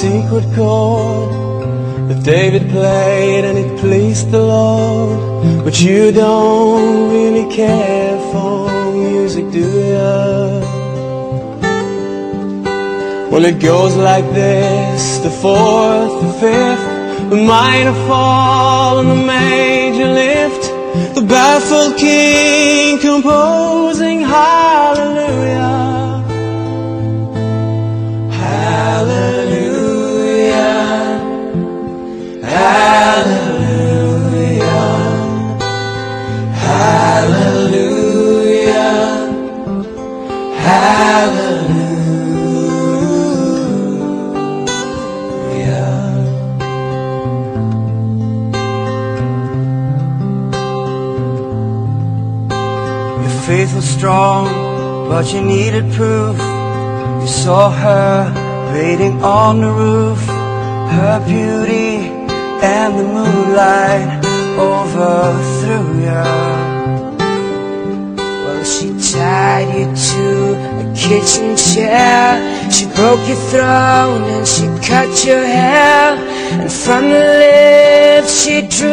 secret chord that David played and it pleased the Lord. But you don't really care for music, do you? Well, it goes like this the fourth, the fifth, the minor fall and the major lift. The baffled king composing. Hallelujah. Faith was strong, but you needed proof. You saw her waiting on the roof, her beauty and the moonlight overthrew you. She tied you to a kitchen chair. She broke your throne and she cut your hair. And from the lips she drew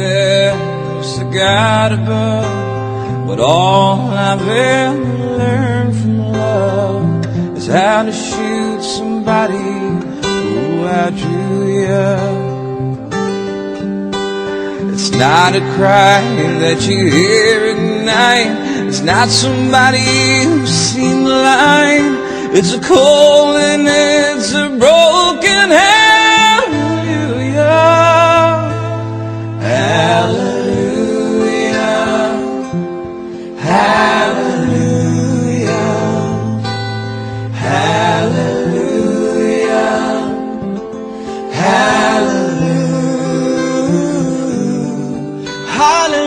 There's a God above, but all I've ever learned from love is how to shoot somebody who outdrew you. It's not a cry that you hear at night. It's not somebody who's seen the light. It's a cold and it's a broken hand. hallelujah.